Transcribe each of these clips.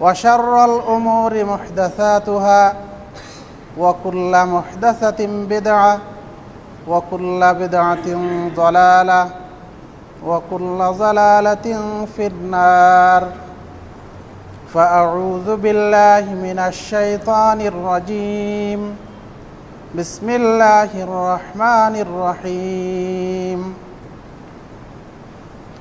وشر الأمور محدثاتها وكل محدثة بدعة وكل بدعة ضلالة وكل ضلالة في النار. فأعوذ بالله من الشيطان الرجيم. بسم الله الرحمن الرحيم.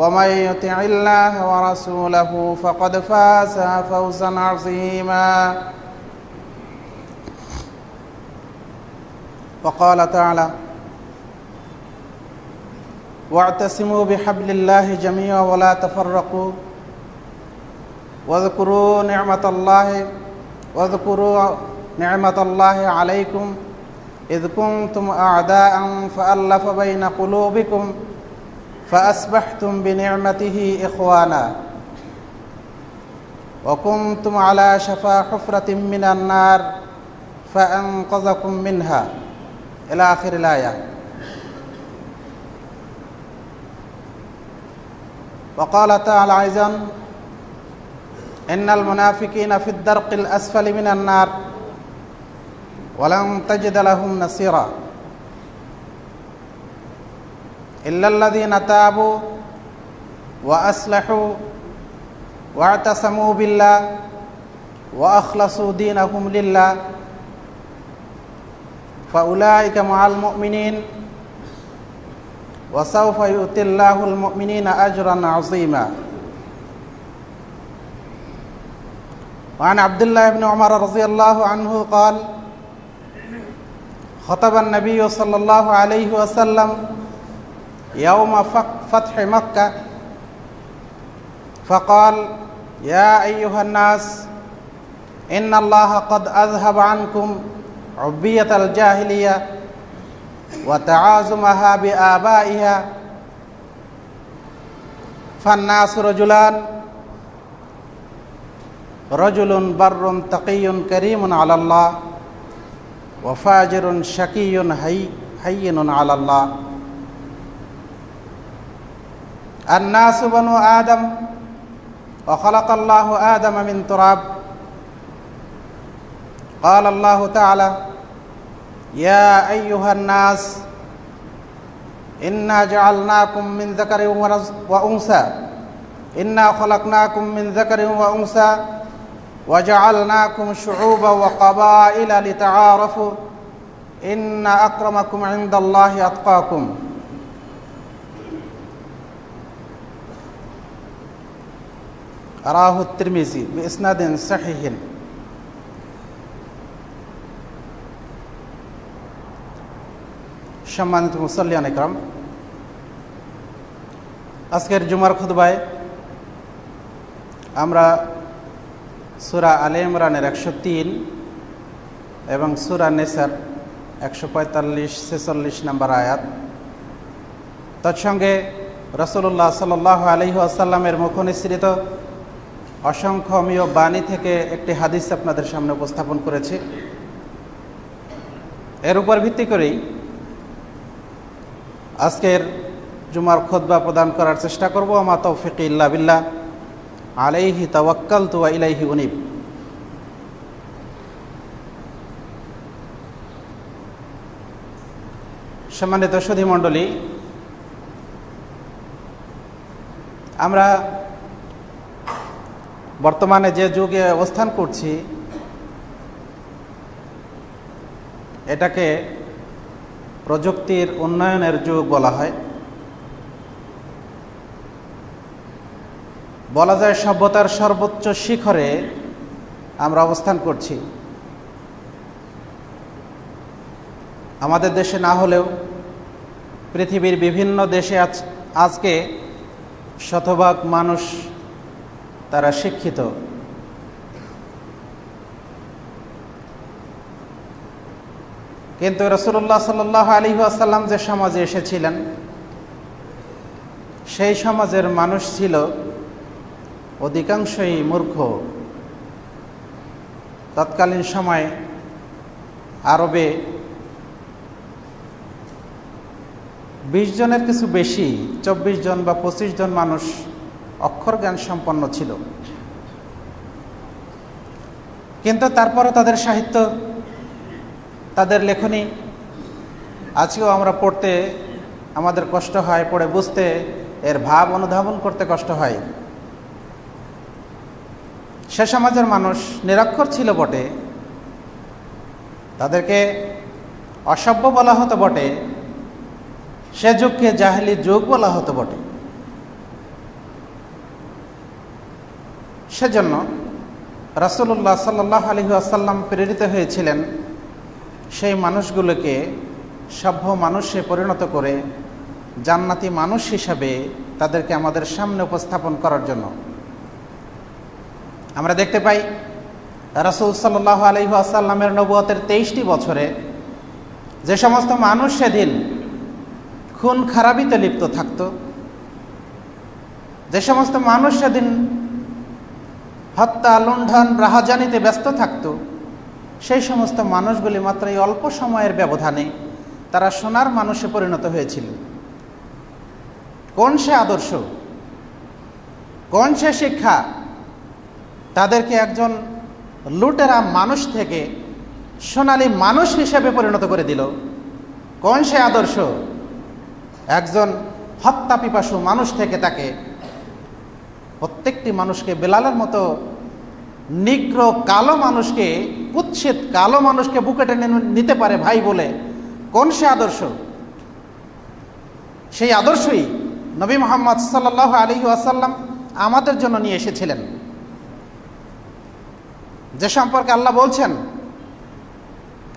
ومن يطع الله ورسوله فقد فاز فوزا عظيما. وقال تعالى واعتصموا بحبل الله جميعا ولا تفرقوا. واذكروا نعمة الله واذكروا نعمة الله عليكم إذ كنتم أعداء فألف بين قلوبكم فأصبحتم بنعمته إخوانا. وكنتم على شفا حفرة من النار فأنقذكم منها. إلى آخر الآية. وقال تعالى أيضا إن المنافقين في الدرق الأسفل من النار ولن تجد لهم نصيرا. إلا الذين تابوا وأصلحوا واعتصموا بالله وأخلصوا دينهم لله فأولئك مع المؤمنين وسوف يؤتي الله المؤمنين أجرا عظيما. وعن عبد الله بن عمر رضي الله عنه قال خطب النبي صلى الله عليه وسلم يوم فتح مكة. فقال يا أيها الناس إن الله قد أذهب عنكم عبية الجاهلية وتعازمها بآبائها. فالناس رجلان. رجل بر تقي كريم على الله وفاجر شقي هي هين على الله. الناس بنو آدم وخلق الله آدم من تراب. قال الله تعالى يا أيها الناس إنا جعلناكم من ذكر وأنثى. إنا خلقناكم من ذكر وأنثى وجعلناكم شعوبا وقبائل لتعارفوا. إن أكرمكم عند الله أتقاكم. রাহু ইসনাদিন সাহিহিন। সম্মানিত মুসল্লিয়ান একরম আজকের জুমার খুদবায় আমরা সুরা আলে ইমরানের একশো তিন এবং সুরা নেসার একশো পঁয়তাল্লিশ, ছেচল্লিশ নম্বর আয়াত। তৎসঙ্গে রসুল্লাহ সাল আলহি আসাল্লামের মুখনিসৃত অসংখ্য অমীয় বাণী থেকে একটি হাদিস আপনাদের সামনে উপস্থাপন করেছি। এর উপর ভিত্তি করেই আজকের জুমার খোদবা প্রদান করার চেষ্টা করব। আমা তৌফিক ইল্লা বিল্লাহ। আলাইহি তাওয়াক্কাল তুয়া ইলাইহি উনিব। সম্মানিত সুধী মণ্ডলী, আমরা বর্তমানে যে যুগে অবস্থান করছি, এটাকে প্রযুক্তির উন্নয়নের যুগ বলা হয়। বলা যায় সভ্যতার সর্বোচ্চ শিখরে আমরা অবস্থান করছি। আমাদের দেশে না হলেও পৃথিবীর বিভিন্ন দেশে আজ আজকে শতভাগ মানুষ তারা শিক্ষিত। কিন্তু রসুল্লাহ সাল আলী আসাল্লাম যে সমাজে এসেছিলেন, সেই সমাজের মানুষ ছিল অধিকাংশই মূর্খ। তৎকালীন সময়ে আরবে বিশ জনের কিছু বেশি, চব্বিশ জন বা পঁচিশ জন মানুষ অক্ষর জ্ঞান সম্পন্ন ছিল। কিন্তু তারপরও তাদের সাহিত্য, তাদের লেখনী, আজকেও আমরা পড়তে আমাদের কষ্ট হয়, পড়ে বুঝতে এর ভাব অনুধাবন করতে কষ্ট হয়। সে সমাজের মানুষ নিরক্ষর ছিল বটে। তাদেরকে অসভ্য বলা হতো বটে। সে যুগকে জাহেলি যুগ বলা হতো বটে। সেজন্য রাসুল্লাহ সাল্লাহ আলহি আসাল্লাম প্রেরিত হয়েছিলেন সেই মানুষগুলোকে সভ্য মানুষে পরিণত করে জান্নাতি মানুষ হিসাবে তাদেরকে আমাদের সামনে উপস্থাপন করার জন্য। আমরা দেখতে পাই, রাসুল সাল্লাহ আলহি আসাল্লামের নবুয়তের তেইশটি বছরে যে সমস্ত মানুষ সেদিন খুন খারাপিতে লিপ্ত থাকত, যে সমস্ত মানুষ সেদিন হত্যা, লুণ্ঠন, রাহাজানিতে ব্যস্ত থাকত। সেই সমস্ত মানুষগুলি মাত্র এই অল্প সময়ের ব্যবধানে তারা সোনার মানুষে পরিণত হয়েছিল। কোন সে আদর্শ? কোন সে শিক্ষা? তাদেরকে একজন লুটেরা মানুষ থেকে সোনালি মানুষ হিসেবে পরিণত করে দিল। কোন সে আদর্শ? একজন হত্যা পিপাসু মানুষ থেকে তাকে প্রত্যেকটি মানুষকে, বেলালের মতো নিগ্র কালো মানুষকে, কুৎসিত কালো মানুষকে বুকে টেনে নিতে পারে ভাই বলে কোন সে আদর্শ? সেই আদর্শই নবী মোহাম্মদ সাল্লাহ আলী আসাল্লাম আমাদের জন্য নিয়ে এসেছিলেন। যে সম্পর্কে আল্লাহ বলছেন,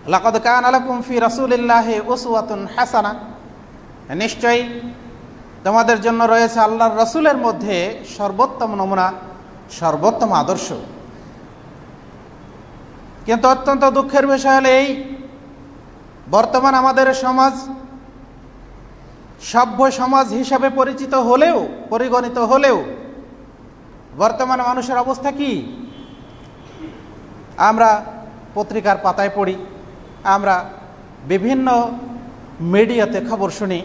লাকদ কান আলাকুম ফি রাসূলিল্লাহ উসওয়াতুন হাসানা। নিশ্চয়ই তোমাদের জন্য রয়েছে আল্লাহর রসুলের মধ্যে সর্বোত্তম নমুনা, সর্বোত্তম আদর্শ। কিন্তু অত্যন্ত দুঃখের বিষয় হলে এই, বর্তমান আমাদের সমাজ সভ্য সমাজ হিসাবে পরিচিত হলেও, পরিগণিত হলেও, বর্তমান মানুষের অবস্থা কি? আমরা পত্রিকার পাতায় পড়ি, আমরা বিভিন্ন মিডিয়াতে খবর শুনি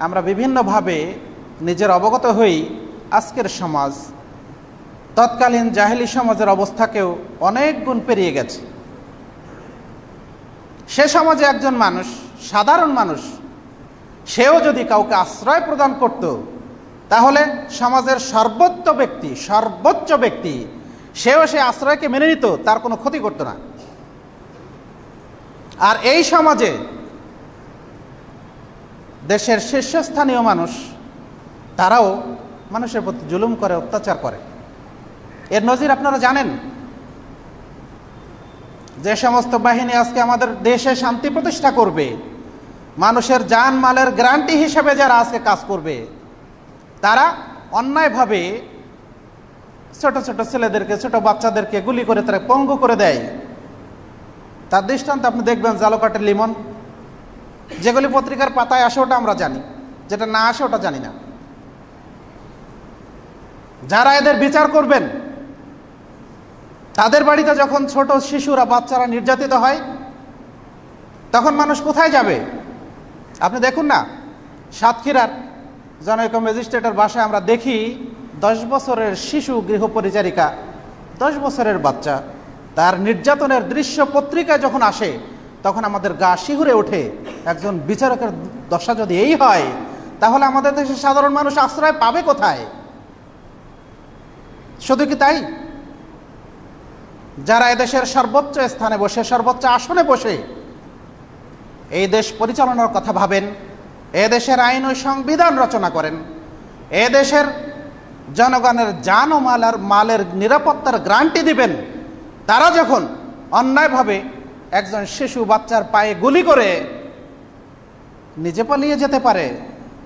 বিভিন্নভাবে নিজের অবগত হই আজকের সমাজ। তৎকালীন জাহেলি সমাজের অবস্থাকেও অনেক গুণ পেরিয়ে গেছে। সে সমাজে একজন মানুষ, সাধারণ মানুষ, সেও যদি কাউকে আশ্রয় প্রদান করত, তাহলে সমাজের সর্বোচ্চ ব্যক্তি সর্বোচ্চ ব্যক্তি, সেও সে আশ্রয়কে মেনে নিত, তার কোনো ক্ষতি করত না। আর এই সমাজে দেশের শীর্ষস্থানীয় মানুষ, তারাও মানুষের প্রতি জুলুম করে, অত্যাচার করে। এর নজির আপনারা জানেন? যে সমস্ত বাহিনী আজকে আমাদের দেশে শান্তি প্রতিষ্ঠা করবে, মানুষের যান মালের গ্যারান্টি হিসেবে যারা আজকে কাজ করবে, তারা অন্যায়ভাবে ছোট ছোট ছেলেদেরকে, ছোট বাচ্চাদেরকে গুলি করে, তারা পঙ্গু করে দেয়। তার দৃষ্টান্ত আপনি দেখবেন জালোকাটের লিমন যেগুলি পত্রিকার পাতায় আসে ওটা আমরা জানি, যেটা না আসে ওটা জানি না। যারা এদের বিচার করবেন, তাদের বাড়িতে যখন ছোট শিশুরা, বাচ্চারা নির্যাতিত হয়, তখন মানুষ কোথায় যাবে? আপনি দেখুন না, সাতক্ষীরার জনৈক ম্যাজিস্ট্রেটের বাসায় আমরা দেখি, দশ বছরের শিশু গৃহপরিচারিকা, দশ বছরের বাচ্চা, তার নির্যাতনের দৃশ্য পত্রিকায় যখন আসে তখন আমাদের গা শিহুরে ওঠে। একজন বিচারকের দশা যদি এই হয়, তাহলে আমাদের দেশের সাধারণ মানুষ আশ্রয় পাবে কোথায়? শুধু কি তাই? যারা এদেশের সর্বোচ্চ স্থানে বসে, সর্বোচ্চ আসনে বসে এই দেশ পরিচালনার কথা ভাবেন, এ দেশের আইন ও সংবিধান রচনা করেন, এ দেশের জনগণের জান ও মালার, মালের নিরাপত্তার গ্রান্টি দিবেন, তারা যখন অন্যায়ভাবে একজন শিশু বাচ্চার পায়ে গুলি করে নিজে পালিয়ে যেতে পারে,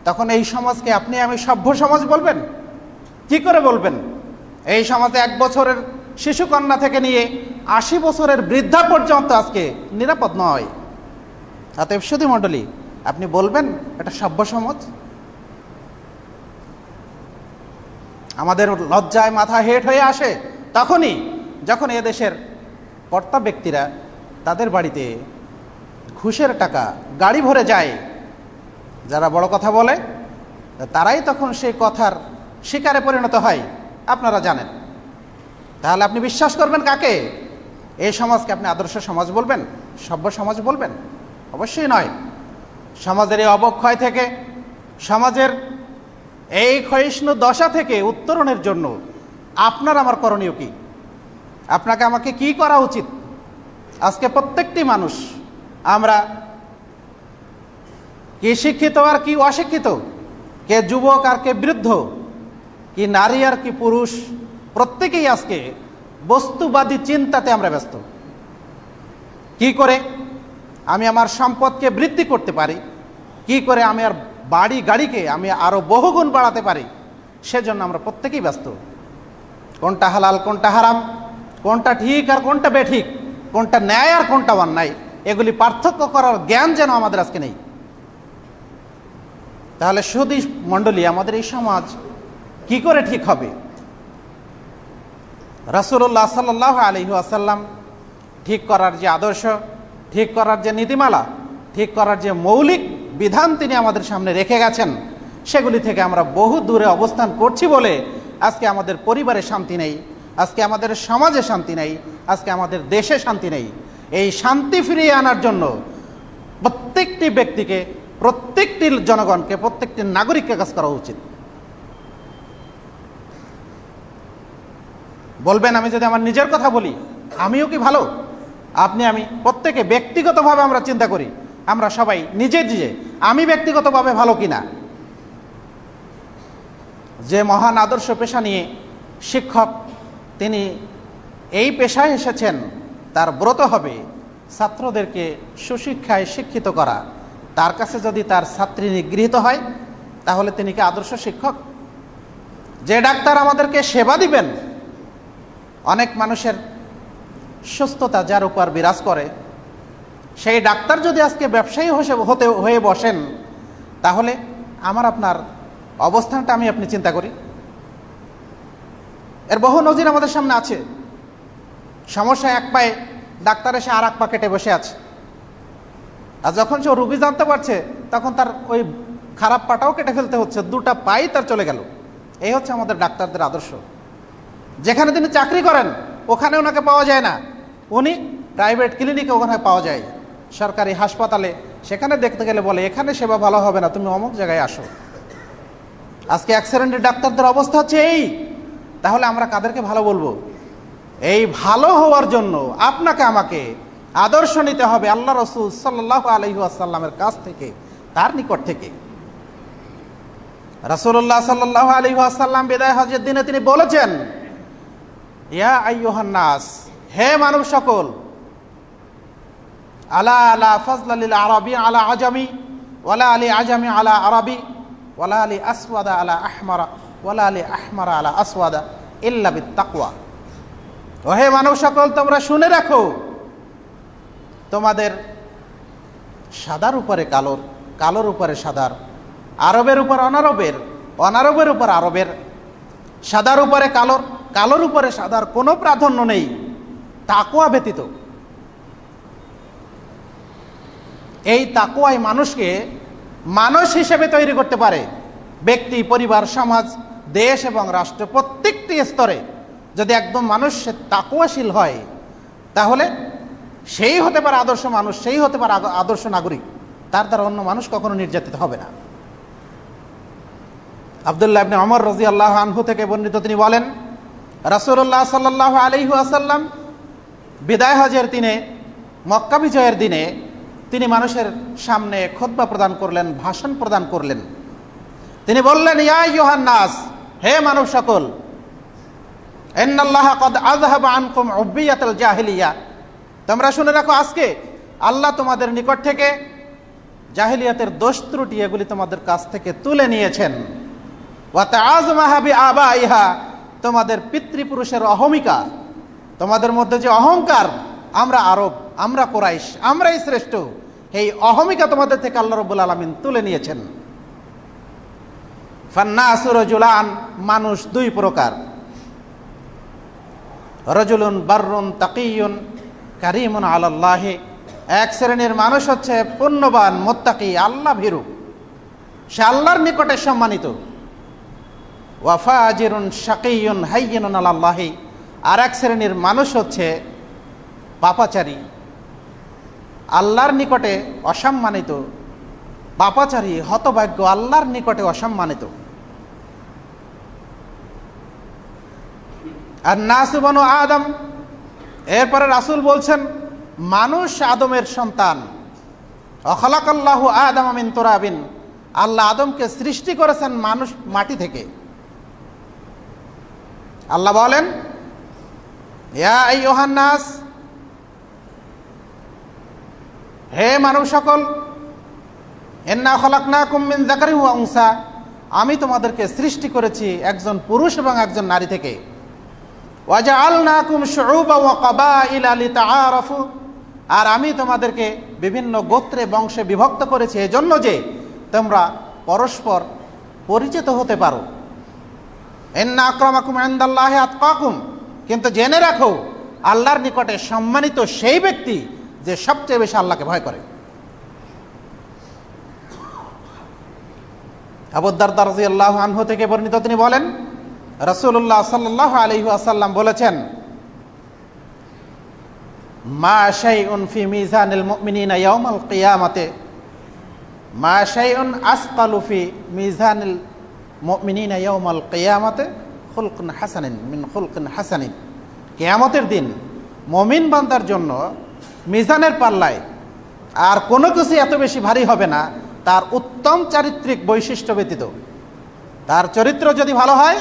তখন এই সমাজকে আপনি আমি সভ্য সমাজ বলবেন? কি করে বলবেন? এই সমাজে এক বছরের শিশু কন্যা থেকে নিয়ে আশি বছরের বৃদ্ধা পর্যন্ত আজকে নিরাপদ নয়। অতএব সুদী মণ্ডলী, আপনি বলবেন এটা সভ্য সমাজ? আমাদের লজ্জায় মাথা হেট হয়ে আসে তখনই যখন এদেশের কর্তা ব্যক্তিরা তাদের বাড়িতে ঘুষের টাকা, গাড়ি ভরে যায়। যারা বড় কথা বলে, তারাই তখন সেই কথার শিকারে পরিণত হয়। আপনারা জানেন। তাহলে আপনি বিশ্বাস করবেন কাকে? এই সমাজকে আপনি আদর্শ সমাজ বলবেন? সভ্য সমাজ বলবেন? অবশ্যই নয়। সমাজের এই অবক্ষয় থেকে, সমাজের এই ক্ষয়িষ্ণু দশা থেকে উত্তরণের জন্য আপনার আমার করণীয় কি? আপনাকে আমাকে কি করা উচিত? আজকে প্রত্যেকটি মানুষ, আমরা কি শিক্ষিত আর কি অশিক্ষিত? কে যুবক আর কে বৃদ্ধ? কি নারী আর কি পুরুষ? প্রত্যেকেই আজকে বস্তুবাদী চিন্তাতে আমরা ব্যস্ত। কি করে আমি আমার সম্পদকে বৃদ্ধি করতে পারি? কি করে আমি আর বাড়ি গাড়িকে আমি আরও বহুগুণ বাড়াতে পারি? সেজন্য আমরা প্রত্যেকেই ব্যস্ত। কোনটা হালাল, কোনটা হারাম? কোনটা ঠিক আর কোনটা বেঠিক? কোনটা ন্যায় আর কোনটা অন্যায়, এগুলি পার্থক্য করার জ্ঞান যেন আমাদের আজকে নেই। তাহলে সুদী মণ্ডলী, আমাদের এই সমাজ কি করে ঠিক হবে? রাসুল্লাহ সাল্লাহ আলহি আসাল্লাম ঠিক করার যে আদর্শ, ঠিক করার যে নীতিমালা, ঠিক করার যে মৌলিক বিধান তিনি আমাদের সামনে রেখে গেছেন, সেগুলি থেকে আমরা বহু দূরে অবস্থান করছি বলে আজকে আমাদের পরিবারে শান্তি নেই। আজকে আমাদের সমাজে শান্তি নেই, আজকে আমাদের দেশে শান্তি নেই। এই শান্তি ফিরিয়ে আনার জন্য প্রত্যেকটি ব্যক্তিকে, প্রত্যেকটি জনগণকে, প্রত্যেকটি নাগরিককে কাজ করা উচিত। বলবেন, আমি যদি আমার নিজের কথা বলি, আমিও কি ভালো? আপনি, আমি প্রত্যেকে ব্যক্তিগতভাবে আমরা চিন্তা করি, আমরা সবাই নিজে নিজে, আমি ব্যক্তিগতভাবে ভালো কিনা? যে মহান আদর্শ পেশা নিয়ে শিক্ষক তিনি এই পেশায় এসেছেন, তার ব্রত হবে, ছাত্রদেরকে সুশিক্ষায় শিক্ষিত করা। তার কাছে যদি তার ছাত্রী নিগৃহীত হয়, তাহলে তিনি কি আদর্শ শিক্ষক? যে ডাক্তার আমাদেরকে সেবা দিবেন, অনেক মানুষের সুস্থতা যার উপর বিরাজ করে। সেই ডাক্তার যদি আজকে ব্যবসায়ী হতে, হয়ে বসেন, তাহলে আমার আপনার অবস্থানটা আমি আপনি চিন্তা করি। এর বহু নজির আমাদের সামনে আছে। সমস্যা এক পায়ে ডাক্তার এসে আর এক পা কেটে বসে আছে। আর যখন সে রুগী জানতে পারছে, তখন তার ওই খারাপ পাটাও কেটে ফেলতে হচ্ছে, দুটা পাই তার চলে গেল। এই হচ্ছে আমাদের ডাক্তারদের আদর্শ। যেখানে তিনি চাকরি করেন ওখানে ওনাকে পাওয়া যায় না। উনি প্রাইভেট ক্লিনিকে ওখানে পাওয়া যায়। সরকারি হাসপাতালে সেখানে দেখতে গেলে বলে, এখানে সেবা ভালো হবে না, তুমি অমুক জায়গায় আসো। আজকে অ্যাক্সিডেন্টের ডাক্তারদের অবস্থা হচ্ছে এই। তাহলে আমরা কাদেরকে ভালো বলব? এই ভালো হওয়ার জন্য আপনাকে আমাকে আদর্শ নিতে হবে আল্লাহ রসুল সাল্লাহ আলহিহাসাল্লামের কাছ থেকে, তার নিকট থেকে। রসুল্লাহ সাল্লাহ আলহিহাসাল্লাম বিদায় হজের দিনে তিনি বলেছেন, ইয়া আইহান্নাস হে মানব সকল, আলা আলা ফজল আরবি আলা আজামি ওলা আলী আজামি আলা আরবি ওলা আলী আসওয়াদা আলা আহমারা। ওলা আলী আহমারা আলা আসওয়াদা ইল্লাবি তাকুয়া ওহে মানব সকল, তোমরা শুনে রাখো, তোমাদের সাদার উপরে কালোর কালোর উপরে সাদার, আরবের উপর অনারবের অনারবের উপর আরবের, সাদার উপরে কালোর কালোর উপরে সাদার কোনো প্রাধান্য নেই তাকুয়া ব্যতীত। এই তাকুয়াই মানুষকে মানুষ হিসেবে তৈরি করতে পারে, ব্যক্তি, পরিবার, সমাজ দেশ এবং রাষ্ট্র প্রত্যেকটি স্তরে যদি একদম মানুষ তাকুয়াশীল হয়, তাহলে সেই হতে পারে আদর্শ মানুষ, সেই হতে পারে আদর্শ নাগরিক। তার দ্বারা অন্য মানুষ কখনো নির্যাতিত হবে না। আবদুল্লাহ আপনি অমর রাজি আল্লাহ আনহু থেকে বর্ণিত তিনি বলেন রাসুল্লাহ সাল্লাহ আলহু আসাল্লাম বিদায় হজের দিনে, মক্কা বিজয়ের দিনে তিনি মানুষের সামনে খোদ্া প্রদান করলেন, ভাষণ প্রদান করলেন। তিনি বললেন, ইয়া ইউহান নাস হে মানব সকল জাহিলিয়া। তোমরা শুনে রাখো আজকে, আল্লাহ তোমাদের নিকট থেকে জাহিলিয়াতের দোষ ত্রুটি এগুলি তোমাদের কাছ থেকে তুলে নিয়েছেন। আবা তোমাদের পিতৃপুরুষের অহমিকা, তোমাদের মধ্যে যে অহংকার, আমরা আরব, আমরা কোরাইশ, আমরাই শ্রেষ্ঠ, এই অহমিকা তোমাদের থেকে আল্লাহ রবুল আলমিন তুলে নিয়েছেন। ফান্নাসুরজুলান মানুষ দুই প্রকার। রজুলুন বার্রুন তাকিউন কারিমুন আল্লাহে এক শ্রেণির মানুষ হচ্ছে পুণ্যবান, মোত্তাকি, আল্লাহ ভীরু। সে আল্লাহর নিকটে সম্মানিত। ওয়াফাজিরুন শাকিউন হাইয়িন আল্লাহি আর এক শ্রেণির মানুষ হচ্ছে পাপাচারী। আল্লাহর নিকটে অসম্মানিত। পাপাচারী, হতভাগ্য, আল্লাহর নিকটে অসম্মানিত। আর নাসুবানু আদম। এরপরে রাসুল বলছেন, মানুষ আদমের সন্তান। অখলাকাল্লাহ আদম আমিন তোরাবিন। আল্লাহ আদমকে সৃষ্টি করেছেন মানুষ মাটি থেকে। আল্লাহ বলেন ওহান্নাস হে মানব সকল এন্না খলাক না কুমিন জাকারি অংসা আমি তোমাদেরকে সৃষ্টি করেছি একজন পুরুষ এবং একজন নারী থেকে। ওয়াজা আল না কুম আরফু আর আমি তোমাদেরকে বিভিন্ন গোত্রে, বংশে বিভক্ত করেছি এজন্য যে তোমরা পরস্পর পরিচিত হতে পারো। এন্না আক্রমাকুম কিন্তু জেনে রাখো, আল্লাহর নিকটে সম্মানিত সেই ব্যক্তি যে সবচেয়ে বেশি আল্লাহকে ভয় করে। আবুদ্দার দারজি আল্লাহ আনহু থেকে বর্ণিত তিনি বলেন রসুল্লাহ সাল্লাহ আলহি আসাল্লাম বলেছেন, মা শাইউন ফি মিজানিল মুমিনিনা ইয়াউমাল কিয়ামাতে, মা শাইউন আসকালু ফি মিজানিল মুমিনিনা ইয়াউমাল কিয়ামাতে খুলকুন হাসানিন, মিন খুলকুন হাসানিন। কিয়ামতের দিন মমিন বান্দার জন্য মিজানের পাল্লায় আর কোনো কিছু এত বেশি ভারী হবে না, তার উত্তম চারিত্রিক বৈশিষ্ট্য ব্যতীত। তার চরিত্র যদি ভালো হয়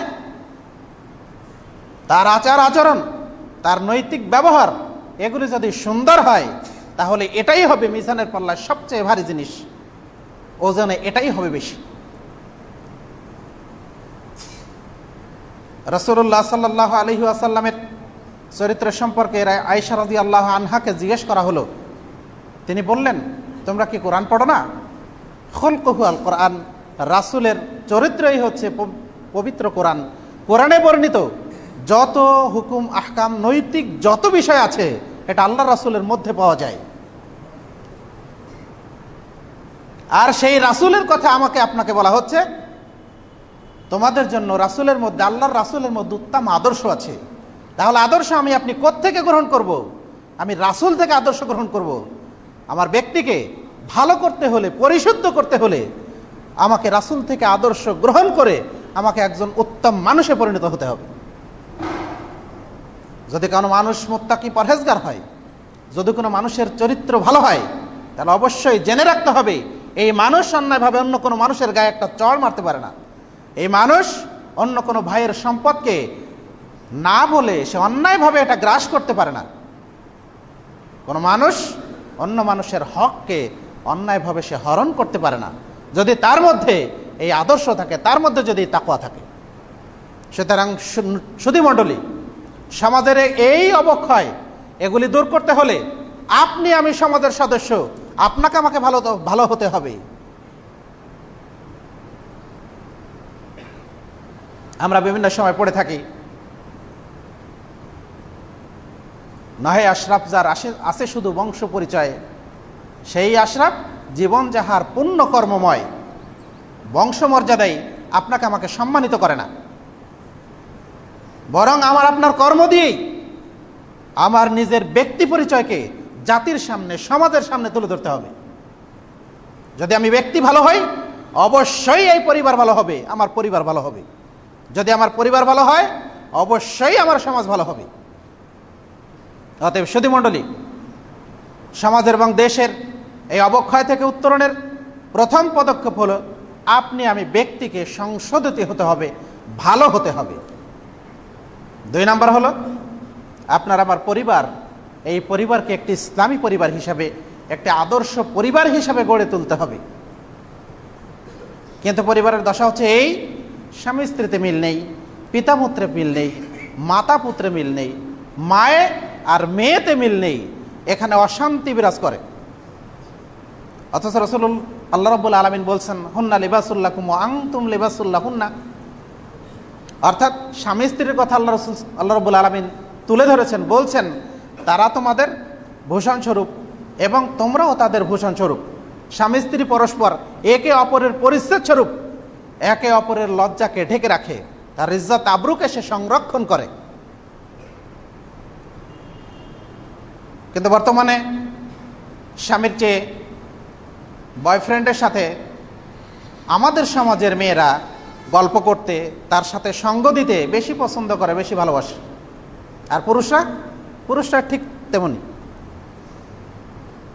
তার আচার আচরণ, তার নৈতিক ব্যবহার, এগুলি যদি সুন্দর হয়, তাহলে এটাই হবে মিজানের পাল্লায় সবচেয়ে ভারী জিনিস। ওজনে এটাই হবে বেশি। রসুল্লাহ সাল্লাহ আলহি আসাল্লামের চরিত্র সম্পর্কে আয়সা রাজি আল্লাহ আনহাকে জিজ্ঞেস করা হলো। তিনি বললেন, তোমরা কি কোরআন পড়ো না? খলকহু আল কোরআন, রাসুলের চরিত্রই হচ্ছে পবিত্র কোরআন। কোরআনে বর্ণিত যত হুকুম, আহকাম, নৈতিক যত বিষয় আছে, এটা আল্লাহ রাসুলের মধ্যে পাওয়া যায় আর সেই রাসুলের কথা আমাকে আপনাকে বলা হচ্ছে, তোমাদের জন্য রাসুলের মধ্যে, আল্লাহর রাসুলের মধ্যে উত্তম আদর্শ আছে তাহলে আদর্শ আমি আপনি থেকে গ্রহণ করব। আমি রাসুল থেকে আদর্শ গ্রহণ করব। আমার ব্যক্তিকে ভালো করতে হলে, পরিশুদ্ধ করতে হলে, আমাকে রাসুল থেকে আদর্শ গ্রহণ করে, আমাকে একজন উত্তম মানুষে পরিণত হতে হবে যদি কোনো মানুষ মোত্তাকি পরহেজগার হয়, যদি কোনো মানুষের চরিত্র ভালো হয়, তাহলে অবশ্যই জেনে রাখতে হবে, এই মানুষ অন্যায়ভাবে অন্য কোনো মানুষের গায়ে একটা চড় মারতে পারে না। এই মানুষ অন্য কোনো ভাইয়ের সম্পদকে না বলে সে অন্যায়ভাবে এটা গ্রাস করতে পারে না। কোনো মানুষ অন্য মানুষের হককে অন্যায়ভাবে সে হরণ করতে পারে না। যদি তার মধ্যে এই আদর্শ থাকে, তার মধ্যে যদি তাকুয়া থাকে। সুতরাং সুধীমণ্ডলী সমাজের এই অবক্ষয়, এগুলি দূর করতে হলে আপনি আমি সমাজের সদস্য, আপনাকে আমাকে ভালো ভালো হতে হবে। আমরা বিভিন্ন সময় পড়ে থাকি। নহে আশরাফ যার আসে আছে শুধু বংশ পরিচয়ে, সেই আশরাফ জীবন যাহার পূর্ণ কর্মময় বংশমর্যাদাই আপনাকে আমাকে সম্মানিত করে না। বরং আমার আপনার কর্ম দিয়েই আমার নিজের ব্যক্তি পরিচয়কে জাতির সামনে, সমাজের সামনে তুলে ধরতে হবে। যদি আমি ব্যক্তি ভালো হই, অবশ্যই এই পরিবার ভালো হবে, আমার পরিবার ভালো হবে। যদি আমার পরিবার ভালো হয়, অবশ্যই আমার সমাজ ভালো হবে। অতএব সুধীমণ্ডলী সমাজের এবং দেশের এই অবক্ষয় থেকে উত্তরণের প্রথম পদক্ষেপ হলো, আপনি আমি ব্যক্তিকে সংশোধিত হতে হবে, ভালো হতে হবে। দুই নাম্বার হলো, আপনার আমার পরিবার, এই পরিবারকে একটি ইসলামী পরিবার হিসাবে, একটি আদর্শ পরিবার হিসাবে গড়ে তুলতে হবে। কিন্তু পরিবারের দশা হচ্ছে এই, স্বামী স্ত্রীতে মিল নেই, পিতা পুত্রে মিল নেই, মাতা পুত্রে মিল নেই, মায়ে আর মেয়েতে মিল নেই, এখানে অশান্তি বিরাজ করে। অথচ রসুল আল্লাহ রব্বুল আলমিন বলছেন, হুন্না লিবাসুল্লাহ কুম আং তুম লিবাসুল্লাহ হুন্না অর্থাৎ স্বামী স্ত্রীর কথা আল্লাহ রসুল আল্লাহ রব্বুল আলমিন তুলে ধরেছেন, বলছেন, তারা তোমাদের ভূষণ স্বরূপ এবং তোমরাও তাদের ভূষণ স্বরূপ স্বামী স্ত্রী পরস্পর একে অপরের পরিচ্ছেদ স্বরূপ, একে অপরের লজ্জাকে ঢেকে রাখে, তার ইজ্জত আব্রুকে সে সংরক্ষণ করে। কিন্তু বর্তমানে স্বামীর চেয়ে বয়ফ্রেন্ডের সাথে আমাদের সমাজের মেয়েরা গল্প করতে, তার সাথে সঙ্গ দিতে বেশি পছন্দ করে, বেশি ভালোবাসে। আর পুরুষরা পুরুষরা ঠিক তেমনি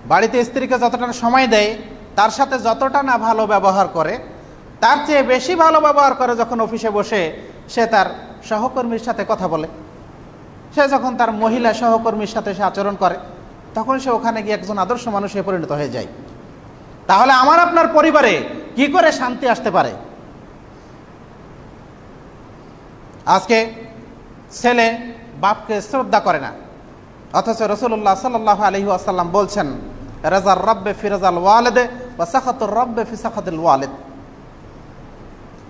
বাড়িতে স্ত্রীকে যতটা সময় দেয়, তার সাথে যতটা না ভালো ব্যবহার করে, তার চেয়ে বেশি ভালো ব্যবহার করে যখন অফিসে বসে, সে তার সহকর্মীর সাথে কথা বলে। সে যখন তার মহিলা সহকর্মীর সাথে সে আচরণ করে, তখন সে ওখানে গিয়ে একজন আদর্শ মানুষে পরিণত হয়ে যায়। তাহলে আমার আপনার পরিবারে কি করে শান্তি আসতে পারে? আজকে ছেলে বাপকে শ্রদ্ধা করে না। অথচ রসুল্লাহ সাল্লাহ আলহি আসাল্লাম বলছেন, রাজার রব্বে ফিরাজাল ওয়ালেদে বা সাখাতুর রব্বে ফি সাখাতুল ওয়ালেদ।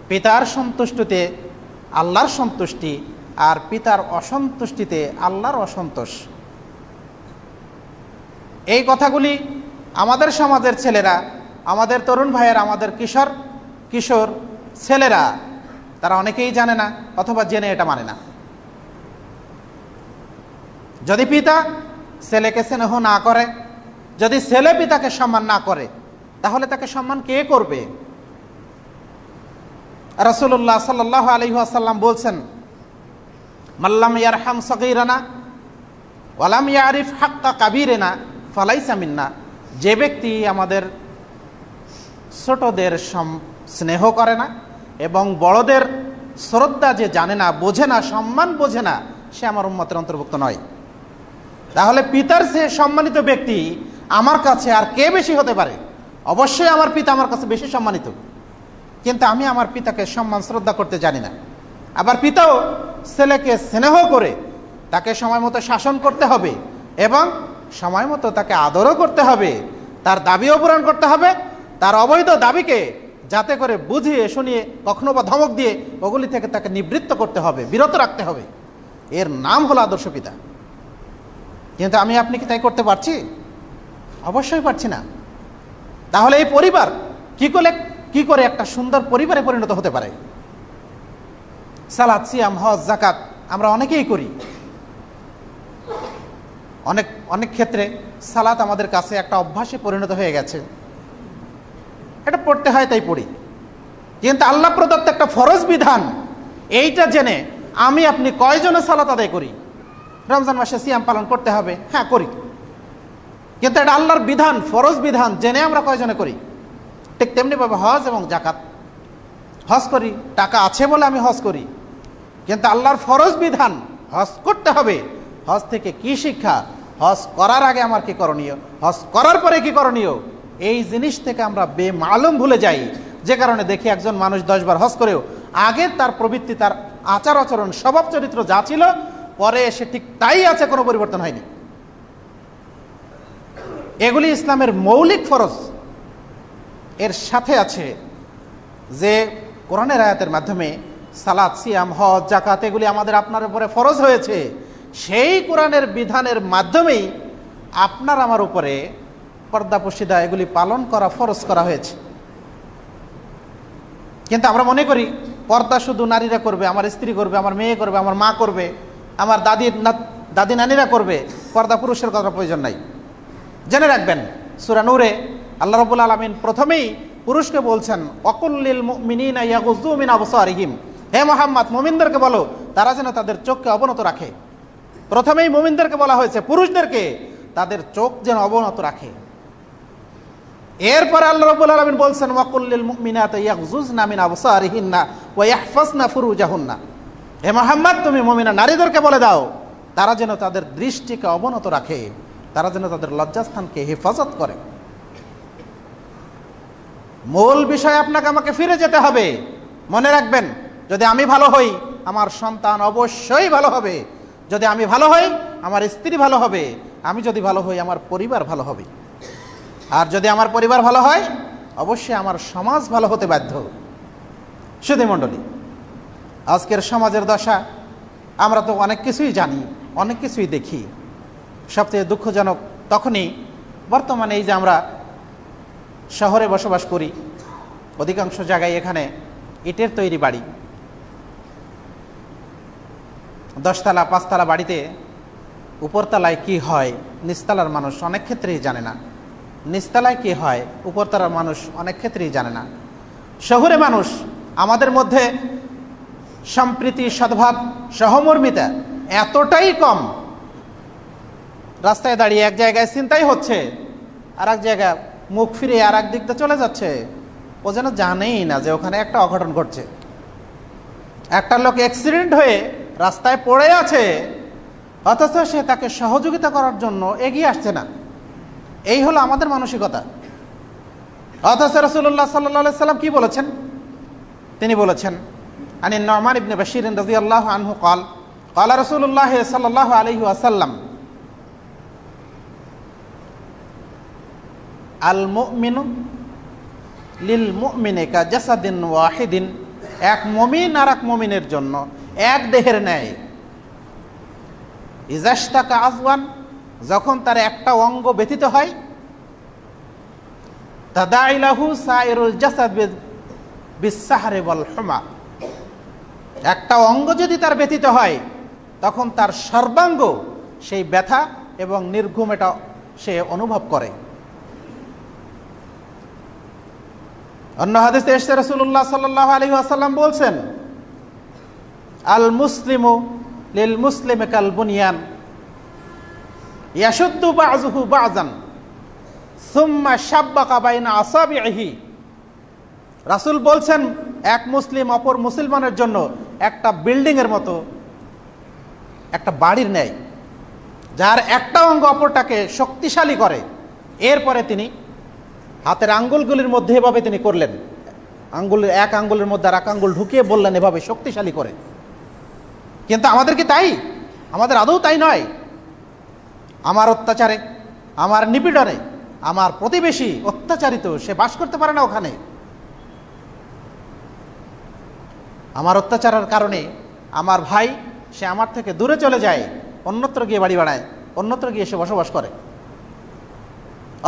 পিতার সন্তুষ্টিতে আল্লাহর সন্তুষ্টি আর পিতার অসন্তুষ্টিতে আল্লাহর অসন্তোষ। এই কথাগুলি আমাদের সমাজের ছেলেরা, আমাদের তরুণ ভাইয়ের, আমাদের কিশোর কিশোর ছেলেরা তারা অনেকেই জানে না, অথবা জেনে এটা মানে না। যদি পিতা ছেলেকে স্নেহ না করে, যদি ছেলে পিতাকে সম্মান না করে, তাহলে তাকে সম্মান কে করবে? রসুল্লাহ সাল্লাহ আলহিহাসাল্লাম বলছেন মাল্লাম ইয়ারহাম সগিরানা ওয়ালাম ইয়ারিফ হাক্কা কাবিরেনা ফালাইসা মিন্না। যে ব্যক্তি আমাদের ছোটদের স্নেহ করে না এবং বড়দের শ্রদ্ধা যে জানে না, বোঝে না, সম্মান বোঝে না, সে আমার উন্মতের অন্তর্ভুক্ত নয়। তাহলে পিতার সে সম্মানিত ব্যক্তি আমার কাছে আর কে বেশি হতে পারে? অবশ্যই আমার পিতা আমার কাছে বেশি সম্মানিত। কিন্তু আমি আমার পিতাকে সম্মান, শ্রদ্ধা করতে জানি না। আবার পিতাও ছেলেকে স্নেহ করে তাকে সময় মতো শাসন করতে হবে এবং সময় মতো তাকে আদরও করতে হবে। তার দাবিও পূরণ করতে হবে। তার অবৈধ দাবিকে যাতে করে বুঝিয়ে শুনিয়ে, কখনো বা ধমক দিয়ে ওগুলি থেকে তাকে নিবৃত্ত করতে হবে, বিরত রাখতে হবে। এর নাম হলো আদর্শ পিতা। কিন্তু আমি আপনি কি তাই করতে পারছি? অবশ্যই পারছি না। তাহলে এই পরিবার কি করে কি করে একটা সুন্দর পরিবারে পরিণত হতে পারে? সালাদ, সিয়াম, হজ জাকাত আমরা অনেকেই করি। অনেক অনেক ক্ষেত্রে সালাত আমাদের কাছে একটা অভ্যাসে পরিণত হয়ে গেছে। এটা পড়তে হয়, তাই পড়ি। কিন্তু আল্লাহ প্রদত্ত একটা ফরজ বিধান, এইটা জেনে আমি আপনি কয়জনে সালাত আদায় করি? রমজান মাসে সিয়াম পালন করতে হবে? হ্যাঁ করি। কিন্তু এটা আল্লাহর বিধান, ফরজ বিধান, জেনে আমরা কয়জনে করি? ঠিক তেমনিভাবে হজ এবং জাকাত হজ করি, টাকা আছে বলে আমি হজ করি। কিন্তু আল্লাহর ফরজ বিধান, হজ করতে হবে। হজ থেকে কি শিক্ষা? হজ করার আগে আমার কি করণীয়? হজ করার পরে কি করণীয়? এই জিনিস থেকে আমরা বেমালুম ভুলে যাই। যে কারণে দেখি একজন মানুষ দশবার হজ করেও আগে তার প্রবৃত্তি, তার আচার আচরণ, স্বভাব চরিত্র যা ছিল, পরে এসে ঠিক তাই আছে, কোনো পরিবর্তন হয়নি। এগুলি ইসলামের মৌলিক ফরজ। এর সাথে আছে যে কোরআনের আয়াতের মাধ্যমে সালাদ সিয়াম, হজ জাকাত এগুলি আমাদের আপনার উপরে ফরজ হয়েছে। সেই কোরআনের বিধানের মাধ্যমেই আপনার আমার উপরে পর্দা পশিদা, এগুলি পালন করা, ফরজ করা হয়েছে। কিন্তু আমরা মনে করি, পর্দা শুধু নারীরা করবে, আমার স্ত্রী করবে, আমার মেয়ে করবে, আমার মা করবে, আমার দাদি দাদি নানিরা করবে, পর্দা পুরুষের কথা প্রয়োজন নাই। জেনে রাখবেন, সুরা নূরে আল্লাহ রবুল আলমিন প্রথমেই পুরুষকে বলছেন অকুল্লিল মিনিন হে মোহাম্মদ, মোমিনদেরকে বলো, তারা যেন তাদের চোখকে অবনত রাখে। প্রথমেই মোমিনদেরকে বলা হয়েছে, পুরুষদেরকে তাদের চোখ যেন অবনত রাখে। এরপর আল্লাহ রবুল আলমিন বলছেন, ওয়াকুল্লিল মুমিনাত ইয়াগজুজনা মিন আবসারিহিন্না ওয়া ইয়াহফাজনা ফুরুজাহুন্না। হে মোহাম্মদ, তুমি মমিনা নারীদেরকে বলে দাও, তারা যেন তাদের দৃষ্টিকে অবনত রাখে, তারা যেন তাদের লজ্জাস্থানকে হেফাজত করে। মূল বিষয় আপনাকে আমাকে ফিরে যেতে হবে। মনে রাখবেন, যদি আমি ভালো হই, আমার সন্তান অবশ্যই ভালো হবে। যদি আমি ভালো হই, আমার স্ত্রী ভালো হবে। আমি যদি ভালো হই, আমার পরিবার ভালো হবে। আর যদি আমার পরিবার ভালো হয়, অবশ্যই আমার সমাজ ভালো হতে বাধ্য। সুধী মণ্ডলী, আজকের সমাজের দশা, আমরা তো অনেক কিছুই জানি, অনেক কিছুই দেখি। সবচেয়ে দুঃখজনক তখনই বর্তমানে এই যে আমরা শহরে বসবাস করি, অধিকাংশ জায়গায় এখানে ইটের তৈরি বাড়ি। দশতলা, পাঁচতলা বাড়িতে উপরতলায় কি হয়, নিচতলার মানুষ অনেক ক্ষেত্রেই জানে না। নিচতলায় কি হয়, উপরতলার মানুষ অনেক ক্ষেত্রেই জানে না। শহুরে মানুষ আমাদের মধ্যে সম্প্রীতি, সদ্ভাব, সহমর্মিতা এতটাই কম। রাস্তায় দাঁড়িয়ে এক জায়গায় চিন্তাই হচ্ছে আর এক জায়গায় মুখ ফিরে আর এক দিকটা চলে যাচ্ছে। ও যেন জানেই না যে ওখানে একটা অঘটন ঘটছে। একটা লোক অ্যাক্সিডেন্ট হয়ে রাস্তায় পড়ে আছে, অথচ সে তাকে সহযোগিতা করার জন্য এগিয়ে আসছে না। এই হলো আমাদের মানসিকতা। অথচ রসুল্লাহ সাল্লাহ সাল্লাম কি বলেছেন? তিনি বলেছেন, আনি নরমান ইবনে বশির রাজি আল্লাহ আনহু কল, কলা রসুল্লাহ সাল্লাহ আলহি আসাল্লাম আল মুমিনু লিল মুমিনে কা জাসাদিন ওয়াহিদিন এক মমিন আর এক মমিনের জন্য এক দেহের ন্যায় ইজাস্তাকা আজওয়ান যখন তার একটা অঙ্গ ব্যথিত হয় তাদাইলাহু সাইরুল জাসাদ বিসাহারে বল হমা। একটা অঙ্গ যদি তার ব্যথিত হয়, তখন তার সর্বাঙ্গ সেই ব্যথা এবং নির্ঘুম এটা সে অনুভব করে। অন্য হাদিস এসে রসুল্লাহ সাল্লাহ আলী আসাল্লাম বলছেন, আল মুসলিমু লিল মুসলিম কাল বুনিয়ান। ইয়াসুদ্দু বাজুহু বাজান সুম্মা সাব্বাকা বাইনা আসাবিহি রাসুল বলছেন, এক মুসলিম অপর মুসলমানের জন্য একটা বিল্ডিং এর মতো, একটা বাড়ির নেয় যার একটা অঙ্গ অপরটাকে শক্তিশালী করে। এরপরে তিনি হাতের আঙ্গুলগুলির মধ্যে এভাবে তিনি করলেন। আঙ্গুলের এক আঙ্গুলের মধ্যে আর এক আঙ্গুল ঢুকিয়ে বললেন, এভাবে শক্তিশালী করে। কিন্তু আমাদের কি তাই? আমাদের আদৌ তাই নয়। আমার অত্যাচারে, আমার নিপীড়নে, আমার প্রতিবেশী অত্যাচারিত, সে বাস করতে পারে না ওখানে। আমার অত্যাচারের কারণে আমার ভাই, সে আমার থেকে দূরে চলে যায়, অন্যত্র গিয়ে বাড়ি বাড়ায় অন্যত্র গিয়ে সে বসবাস করে।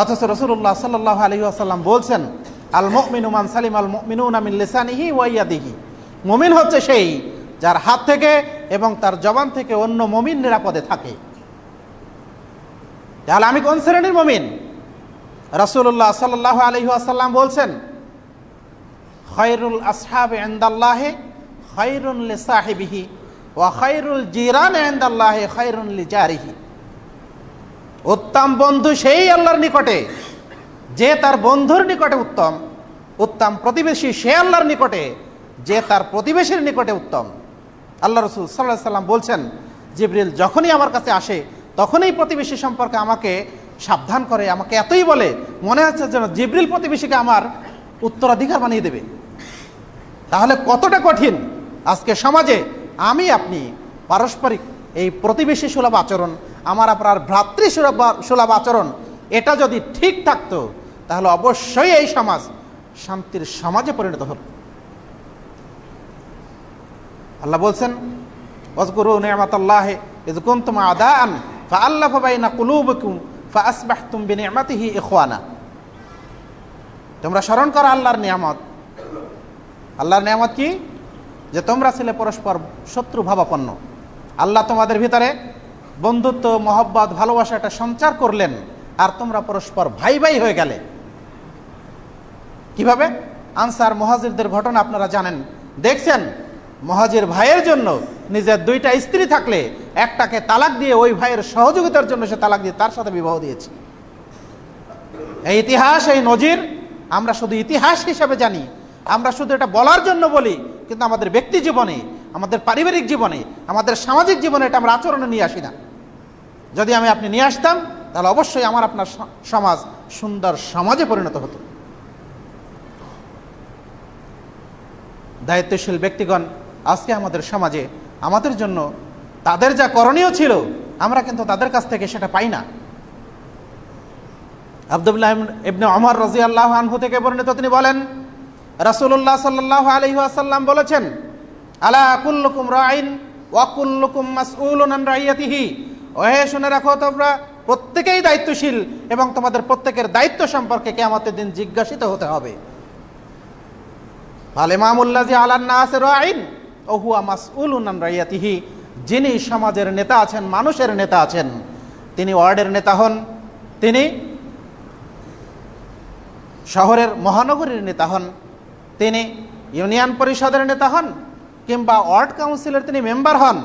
অথচ রসুল্লাহ সাল্লাহ আলহি আসাল্লাম বলছেন, আল মিনুমান সালিম, আল মিনুন আমিন লেসানিহি ওয়াইয়াদিহি মমিন হচ্ছে সেই যার হাত থেকে এবং তার জবান থেকে অন্য মমিন নিরাপদে থাকে। তাহলে আমি কোন শ্রেণির মমিন? রসুল্লাহ সাল্লাহ আলহি আসাল্লাম বলছেন খৈরুল আসহাব এন্দাল্লাহে খৈরুল সাহেবিহি ও খৈরুল জিরান এন্দাল্লাহে খৈরুল জারিহি। উত্তম বন্ধু সেই আল্লাহর নিকটে, যে তার বন্ধুর নিকটে উত্তম উত্তম প্রতিবেশী সে আল্লাহর নিকটে, যে তার প্রতিবেশীর নিকটে উত্তম। আল্লাহ রসুল সাল্লাহ সাল্লাম বলছেন, জিবরিল যখনই আমার কাছে আসে তখনই প্রতিবেশী সম্পর্কে আমাকে সাবধান করে, আমাকে এতই বলে, মনে হচ্ছে যেন জিব্রিল প্রতিবেশীকে আমার উত্তরাধিকার বানিয়ে দেবে। তাহলে কতটা কঠিন? আজকে সমাজে আমি, আপনি, পারস্পরিক এই প্রতিবেশী সুলভ আচরণ, আমার, আপনার ভ্রাতৃ সুলভ আচরণ, এটা যদি ঠিক থাকতো, তাহলে অবশ্যই এই সমাজ শান্তির সমাজে পরিণত হল। আল্লাহ বলছেন অজগুরু নেয়ামতাল্লাহ ইজ কুনতুম আদাআন ফাআল্লাফা বাইনা কুলুবিকুম ফাআসবাহতুম বিনিআমাতিহি ইখওয়ানা। তোমরা স্মরণ করো আল্লাহর নিয়ামত। আল্লাহর নিয়ামত কি? যে তোমরা ছিলে পরস্পর শত্রু ভাবাপন্ন। আল্লাহ তোমাদের ভিতরে বন্ধুত্ব, মহব্বত ভালোবাসা এটা সঞ্চার করলেন আর তোমরা পরস্পর ভাই ভাই হয়ে গেলে। কীভাবে? আনসার মহাজিরদের ঘটনা আপনারা জানেন। দেখছেন? মহাজির ভাইয়ের জন্য নিজের দুইটা স্ত্রী থাকলে একটাকে তালাক দিয়ে ওই ভাইয়ের সহযোগিতার জন্য সে তালাক দিয়ে তার সাথে বিবাহ দিয়েছে। এই ইতিহাস, এই নজির, আমরা শুধু ইতিহাস হিসাবে জানি। আমরা শুধু এটা বলার জন্য বলি, কিন্তু আমাদের ব্যক্তি জীবনে, আমাদের পারিবারিক জীবনে, আমাদের সামাজিক জীবনে এটা আমরা আচরণে নিয়ে আসি না। যদি আমি আপনি নিয়ে আসতাম, তাহলে অবশ্যই আমার আপনার সমাজ সুন্দর সমাজে পরিণত হতো। দায়িত্বশীল ব্যক্তিগণ, আজকে আমাদের সমাজে আমাদের জন্য তাদের যা করণীয় ছিল, আমরা কিন্তু তাদের কাছ থেকে সেটা পাই না। আবদুল্লাহ ইবনে অমর রাজি আল্লাহ আনহু থেকে বর্ণিত তিনি বলেন রাসুল্লাহ সাল্লাহ আলহি আসাল্লাম বলেছেন, আলা কুল্লুকুম রাইন ওয়াকুল্লুকুম মাসউলুন আন রাইয়াতিহি। ওহে শুনে রাখো, তোমরা প্রত্যেকেই দায়িত্বশীল এবং তোমাদের প্রত্যেকের দায়িত্ব সম্পর্কে কেয়ামতের দিন জিজ্ঞাসিত হতে হবে। আলেমামুল্লাজি আলান্নাসের আইন ওহুয়া মাসউলুন আন রাইয়াতিহি, যিনি সমাজের নেতা আছেন, মানুষের নেতা আছেন, তিনি ওয়ার্ডের নেতা হন, তিনি শহরের মহানগরীর নেতা হন, তিনি ইউনিয়ন পরিষদের নেতা হন, কিংবা ওয়ার্ড কাউন্সিলের তিনি মেম্বার হন,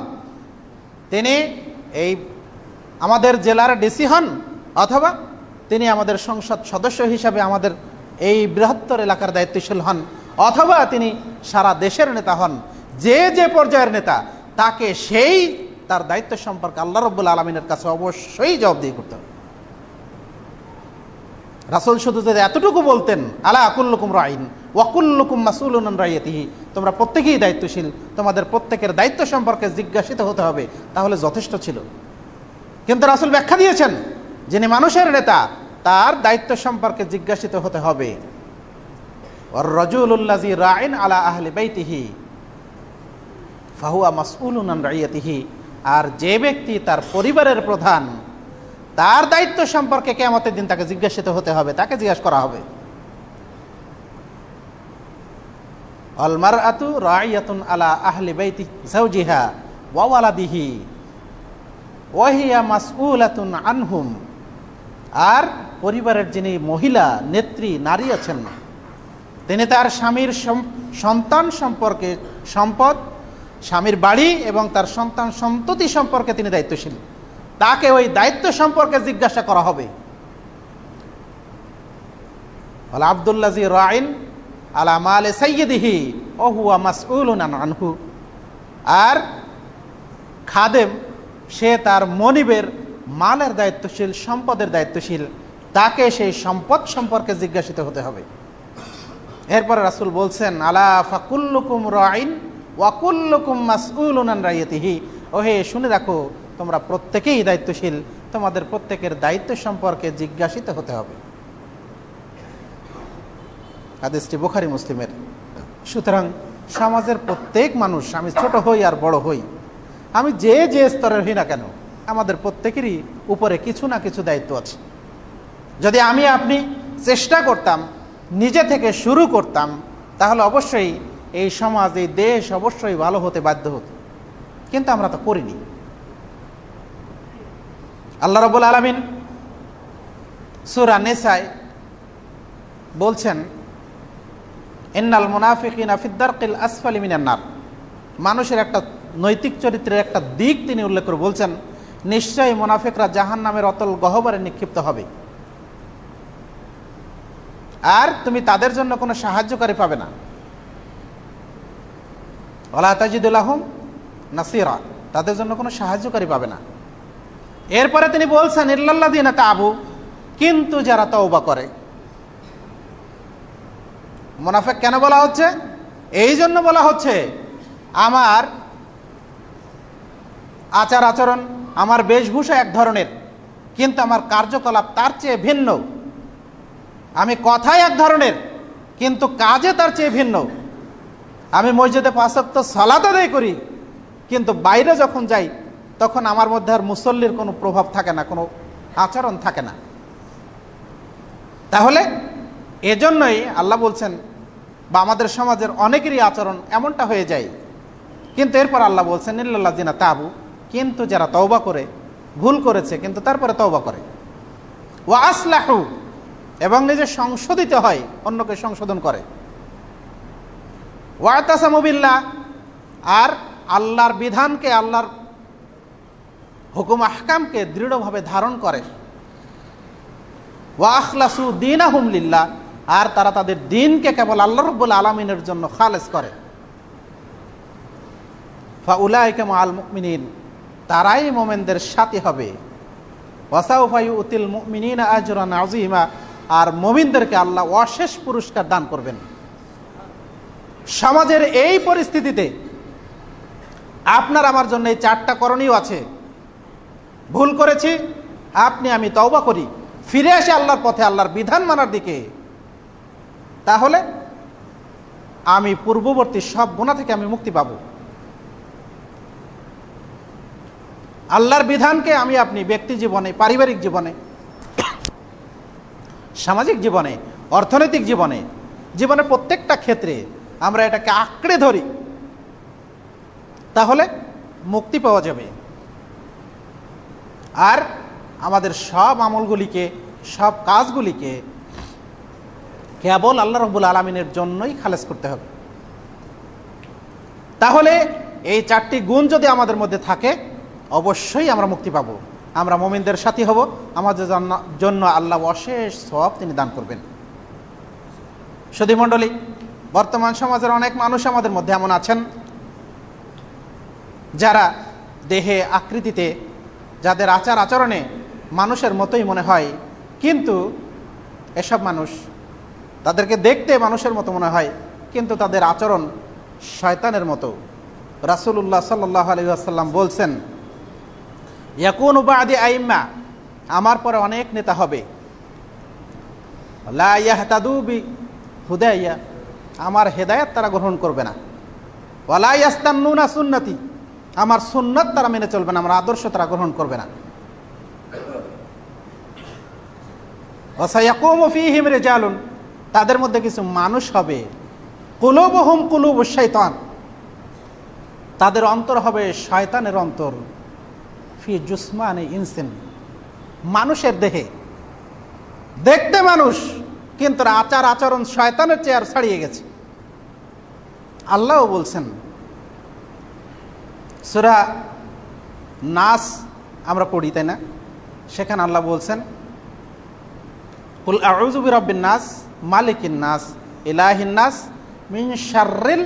তিনি এই আমাদের জেলার ডিসি হন, অথবা তিনি আমাদের সংসদ সদস্য হিসাবে আমাদের এই বৃহত্তর এলাকার দায়িত্বশীল হন, অথবা তিনি সারা দেশের নেতা হন। যে যে পর্যায়ের নেতা, তাকে সেই, তার দায়িত্ব সম্পর্কে আল্লাহ রব্বুল আলমিনের কাছে অবশ্যই জবাবদিহি করতে হবে। রাসুল শুধু যদি এতটুকু বলতেন, আলা আকুল্লুকুম রাইন ওয়াকুল্লুকুম মাসুলুন রাইয়াতিহি তোমরা প্রত্যেকেই দায়িত্বশীল, তোমাদের প্রত্যেকের দায়িত্ব সম্পর্কে জিজ্ঞাসিত হতে হবে, তাহলে যথেষ্ট ছিল। কিন্তু রাসুল ব্যাখ্যা দিয়েছেন, যিনি মানুষের নেতা, তার দায়িত্ব সম্পর্কে জিজ্ঞাসিত হতে হবে। রজুল্লাজি রাইন আলা আহলে বাইতিহি ফাহুয়া মাসউলুন রাইয়াতিহি। আর যে ব্যক্তি তার পরিবারের প্রধান, তার দায়িত্ব সম্পর্কে কেমতের দিন তাকে জিজ্ঞাসিত হতে হবে, তাকে জিজ্ঞাসা করা হবে। অলমার আতু রায়াতুন আলা আহলি বাইতি সাউজিহা ওয়াওয়ালাদিহি ওয়াহিয়া মাসউলাতুন আনহুম। আর পরিবারের যিনি মহিলা, নেত্রী, নারী আছেন, তিনি তার স্বামীর সন্তান সম্পর্কে সম্পদ স্বামীর বাড়ি এবং তার সন্তান সন্ততি সম্পর্কে তিনি দায়িত্বশীল। তাকে ওই দায়িত্ব সম্পর্কে জিজ্ঞাসা করা হবে। রাইন সৈয়দিহি ওহুয়া মাসউলুন আনহু। আর খাদেম, সে তার মনিবের মালের দায়িত্বশীল, সম্পদের দায়িত্বশীল, তাকে সেই সম্পদ সম্পর্কে জিজ্ঞাসিত হতে হবে। এরপরে রাসুল বলছেন, আলা ফাকুল্লুকুম রাইন ওয়াকুল্লুকুম মাসউলুন রাইয়াতিহি। ওহে, শুনে রাখো, তোমরা প্রত্যেকেই দায়িত্বশীল। তোমাদের প্রত্যেকের দায়িত্ব সম্পর্কে জিজ্ঞাসিত হতে হবে। আদেশটি বোখারি মুসলিমের। সুতরাং সমাজের প্রত্যেক মানুষ, আমি ছোট হই আর বড় হই, আমি যে যে স্তরের হই না কেন, আমাদের প্রত্যেকেরই উপরে কিছু না কিছু দায়িত্ব আছে। যদি আমি, আপনি চেষ্টা করতাম, নিজে থেকে শুরু করতাম, তাহলে অবশ্যই এই সমাজ, এই দেশ অবশ্যই ভালো হতে বাধ্য হতো। কিন্তু আমরা তো করিনি। আল্লাহ রবুল আলমিন সুরা নেসাই বলছেন এন্নাল মুনাফিকিন আফিদ্দারকিল আসফালি মিনান্নার মানুষের একটা নৈতিক চরিত্রের একটা দিক তিনি উল্লেখ করে বলছেন, নিশ্চয়ই মুনাফিকরা জাহান নামের অতল গহবরে নিক্ষিপ্ত হবে। আর তুমি তাদের জন্য কোনো সাহায্যকারী পাবে না। ওলা নাসিরা, তাদের জন্য কোনো সাহায্যকারী পাবে না। এরপরে তিনি বলছেন ইল্লাল্লা দিন তাবু কিন্তু যারা তওবা করে। মোনাফেক কেন বলা হচ্ছে? এই জন্য বলা হচ্ছে, আমার আচার আচরণ, আমার বেশভূষা এক ধরনের, কিন্তু আমার কার্যকলাপ তার চেয়ে ভিন্ন। আমি কথাই এক ধরনের, কিন্তু কাজে তার চেয়ে ভিন্ন। আমি মসজিদে পাঁচক্ত সলাত আদায় করি, কিন্তু বাইরে যখন যাই, তখন আমার মধ্যে আর মুসল্লির কোনো প্রভাব থাকে না, কোনো আচরণ থাকে না। তাহলে এজন্যই আল্লাহ বলছেন, বা আমাদের সমাজের অনেকেরই আচরণ এমনটা হয়ে যায়। কিন্তু এরপর আল্লাহ বলছেন ইল্লাল্লাহ জিনা তাবু কিন্তু যারা তওবা করে, ভুল করেছে, কিন্তু তারপরে তওবা করে। ও আসলাহু, এবং নিজে সংশোধিত হয়, অন্যকে সংশোধন করে। ওয়াতাসামুবিল্লা আর আল্লাহর বিধানকে, আল্লাহর হুকুম আহকামকে দৃঢ়ভাবে ধারণ করে। ওয়াখলাসু দিন আহমলিল্লা আর তারা তাদের দিনকে কেবল আল্লাহ রব্বুল আলমিনের জন্য খালেজ করে। ফাউলাইকে আল মুকমিনিন তারাই মোমেনদের সাথে হবে। ওয়াসাউফাই উতিল মুকমিনিন আজরান আজিমা আর মোমিনদেরকে আল্লাহ অশেষ পুরস্কার দান করবেন। সমাজের এই পরিস্থিতিতে আপনার আমার জন্য এই চারটা করণীয় আছে। ভুল করেছি, আপনি আমি তওবা করি। ফিরে আসে আল্লাহর পথে, আল্লাহর বিধান মানার দিকে। তাহলে আমি পূর্ববর্তী সব গুণা থেকে আমি মুক্তি পাব। আল্লাহর বিধানকে আমি আপনি ব্যক্তি জীবনে, পারিবারিক জীবনে, সামাজিক জীবনে, অর্থনৈতিক জীবনে, জীবনের প্রত্যেকটা ক্ষেত্রে আমরা এটাকে আঁকড়ে ধরি, তাহলে মুক্তি পাওয়া যাবে। আর আমাদের সব আমলগুলিকে, সব কাজগুলিকে কেবল আল্লাহ রব্বুল আলমিনের জন্যই খালেজ করতে হবে। তাহলে এই চারটি গুণ যদি আমাদের মধ্যে থাকে, অবশ্যই আমরা মুক্তি পাব। আমরা মোমিনদের সাথী হব, আমাদের জন্য আল্লাহ অশেষ সব তিনি দান করবেন। সুধী মণ্ডলী বর্তমান সমাজের অনেক মানুষ আমাদের মধ্যে এমন আছেন, যারা দেহে আকৃতিতে, যাদের আচার আচরণে মানুষের মতোই মনে হয়, কিন্তু এসব মানুষ তাদেরকে দেখতে মানুষের মতো মনে হয়, কিন্তু তাদের আচরণ শয়তানের মতো। রাসুল্লাহ সাল্লাহ আলহাম বলছেন, ইয়াকুন উবাদি আইম্মা আমার পরে অনেক নেতা হবে। লা হুদাইয়া আমার হেদায়ত তারা গ্রহণ করবে না। ওয়ালাইয়াস্তান্নুনা সুন্নতি। আমার সুন্নত তারা মেনে চলবে না, আমার আদর্শ তারা গ্রহণ করবে না। ফিহিম রেজালুন। তাদের মধ্যে কিছু মানুষ হবে। কুলুব হুম কুলুব শৈতান তাদের অন্তর হবে শয়তানের অন্তর। ফি জুসমানে ইনসেন। মানুষের দেহে। দেখতে মানুষ, কিন্তু আচার আচরণ শয়তানের চেয়ার ছাড়িয়ে গেছে। আল্লাহও বলছেন, সুরা নাস আমরা পড়ি, তাই না? সেখানে আল্লাহ বলছেন আউজুবি রব্বিন নাস, মালিকিন নাস, ইলাহিন নাস, মিন শাররিল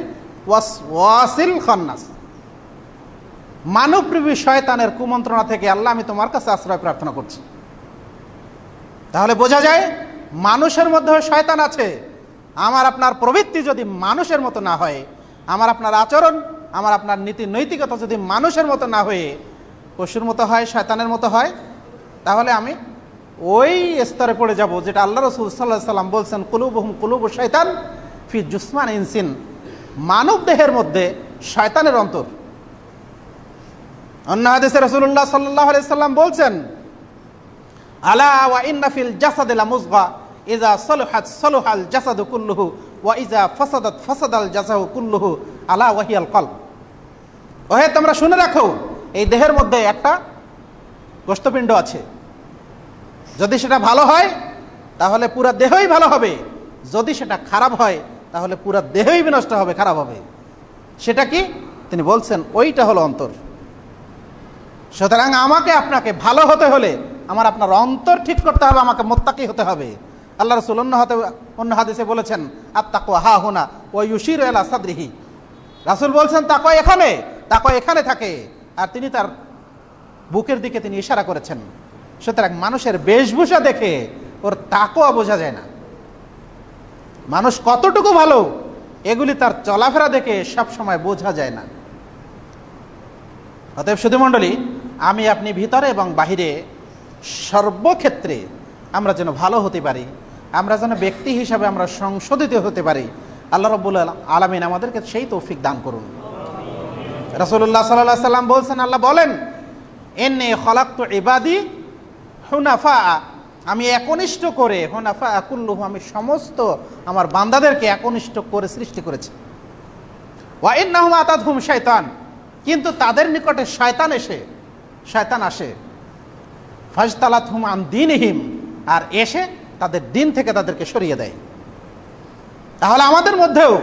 ওয়াসিল খান্নাস। মানবপ্রীবী শয়তানের কুমন্ত্রণা থেকে আল্লাহ, আমি তোমার কাছে আশ্রয় প্রার্থনা করছি। তাহলে বোঝা যায়, মানুষের মধ্যে শয়তান আছে। আমার আপনার প্রবৃত্তি যদি মানুষের মতো না হয়, আমার আপনার আচরণ, আমার আপনার নীতি নৈতিকতা যদি মানুষের মতো না হয়ে পশুর মতো হয়, শয়তানের মতো হয়, তাহলে আমি ওই স্তরে পড়ে যাব যেটা আল্লাহ রসুল সাল্লাহ সাল্লাম বলছেন কুলুব হুম কুলুব শয়তান ফি জুসমান ইনসিন। মানব দেহের মধ্যে শয়তানের অন্তর। অন্য হাদিসে রসুল্লাহ সাল্লাহ সাল্লাম বলছেন, আলা ওয়া ইন্নাফিল জাসাদিলা মুজগা ইজা সলুহাত সলুহাল জাসাদু কুল্লুহু ওয়া ইজা ফাসাদাত ফাসাদাল জাসাহু কুল্লুহু আলা ওয়াহিয়াল কল ওহে, তোমরা শুনে রাখো, এই দেহের মধ্যে একটা গোষ্ঠপিণ্ড আছে। যদি সেটা ভালো হয়, তাহলে পুরা দেহই ভালো হবে। যদি সেটা খারাপ হয়, তাহলে পুরা দেহই বিনষ্ট হবে, খারাপ হবে। সেটা কি? তিনি বলছেন, ওইটা হলো অন্তর। সুতরাং আমাকে আপনাকে ভালো হতে হলে আমার আপনার অন্তর ঠিক করতে হবে, আমাকে মোত্তাকি হতে হবে। আল্লাহ রসুল অন্য হাতে, অন্য হাদিসে বলেছেন আত্মাকো হা হুনা ও ইউশির এলা সাদরিহি। রাসুল বলছেন তাকো এখানে তাকো এখানে থাকে। আর তিনি তার বুকের দিকে তিনি ইশারা করেছেন। সুতরাং মানুষের বেশভূষা দেখে ওর তাকও বোঝা যায় না। মানুষ কতটুকু ভালো, এগুলি তার চলাফেরা দেখে সব সময় বোঝা যায় না। অতএব সুধীমণ্ডলী আমি আপনি ভিতরে এবং বাহিরে সর্বক্ষেত্রে আমরা যেন ভালো হতে পারি আমরা যেন ব্যক্তি হিসাবে আমরা সংশোধিত হতে পারি। আল্লাহ রব্বুল আলমিন আমাদেরকে সেই তৌফিক দান করুন। রসুল্লাহ সাল্লাহ সাল্লাম বলছেন, আল্লাহ বলেন এনে খলাক্ত ইবাদি হুনাফা আমি একনিষ্ঠ করে হুনাফা আকুল্লুহ আমি সমস্ত আমার বান্দাদেরকে একনিষ্ঠ করে সৃষ্টি করেছি। ওয়াইন নাহম আতাদ হুম শয়তান কিন্তু তাদের নিকটে শয়তান এসে শয়তান আসে। ফাজতালাত হুম আন দিনহিম। আর এসে তাদের দিন থেকে তাদেরকে সরিয়ে দেয়। তাহলে আমাদের মধ্যেও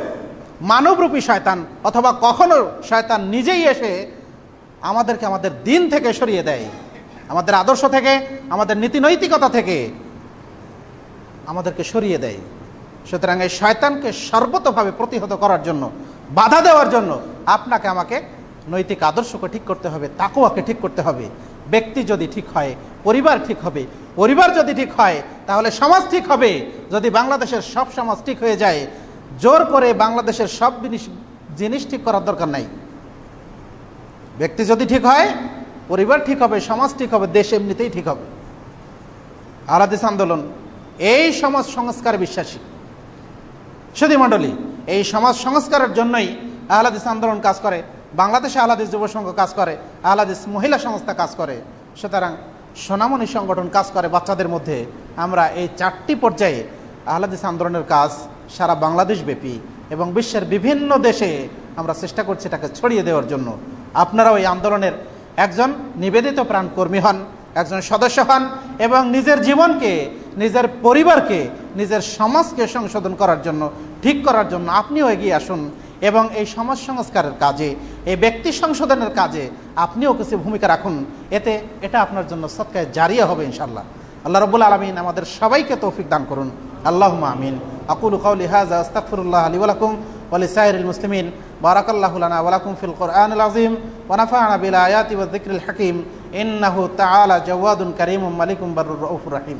মানবরূপী শয়তান অথবা কখনো শয়তান নিজেই এসে আমাদেরকে আমাদের দিন থেকে সরিয়ে দেয়। আমাদের আদর্শ থেকে, আমাদের নীতি নৈতিকতা থেকে আমাদেরকে সরিয়ে দেয়। সুতরাং এই শয়তানকে সর্বতভাবে প্রতিহত করার জন্য, বাধা দেওয়ার জন্য আপনাকে আমাকে নৈতিক আদর্শকে ঠিক করতে হবে, তাকুয়াকে ঠিক করতে হবে। ব্যক্তি যদি ঠিক হয়, পরিবার ঠিক হবে পরিবার যদি ঠিক হয়, তাহলে সমাজ ঠিক হবে। যদি বাংলাদেশের সব সমাজ ঠিক হয়ে যায়, জোর করে বাংলাদেশের সব জিনিস জিনিস ঠিক করার দরকার নাই। ব্যক্তি যদি ঠিক হয়, পরিবার ঠিক হবে, সমাজ ঠিক হবে, দেশ এমনিতেই ঠিক হবে। আলাদিস আন্দোলন, এই সমাজ সংস্কার বিশ্বাসী। সুদী মণ্ডলী এই সমাজ সংস্কারের জন্যই আহলাদিস আন্দোলন কাজ করে, বাংলাদেশে আহলাদিস যুব সংঘ কাজ করে আহলাদিস মহিলা সংস্থা কাজ করে। সুতরাং সোনামণি সংগঠন কাজ করে বাচ্চাদের মধ্যে। আমরা এই চারটি পর্যায়ে আহলাদিস আন্দোলনের কাজ সারা বাংলাদেশ ব্যাপী এবং বিশ্বের বিভিন্ন দেশে আমরা চেষ্টা করছি এটাকে ছড়িয়ে দেওয়ার জন্য। আপনারাও এই আন্দোলনের একজন নিবেদিত প্রাণ কর্মী হন, একজন সদস্য হন এবং নিজের জীবনকে, নিজের পরিবারকে, নিজের সমাজকে সংশোধন করার জন্য, ঠিক করার জন্য আপনিও এগিয়ে আসুন। এবং এই সমাজ সংস্কারের কাজে এই ব্যক্তি সংশোধনের কাজে আপনিও কিছু ভূমিকা রাখুন এতে এটা আপনার জন্য সৎকায় জারিয়া হবে ইনশাল্লাহ আল্লাহ রবুল আলমিন আমাদের সবাইকে তৌফিক দান করুন আল্লাহ আমিন আকুল কাউলি হাজা আস্তাকফিরুল্লাহ আলী ওয়ালাকুম ولسائر المسلمين بارك الله لنا ولكم في القرآن العظيم ونفعنا بالآيات والذكر الحكيم إنه تعالى جواد كريم ملك بر الرؤوف الرحيم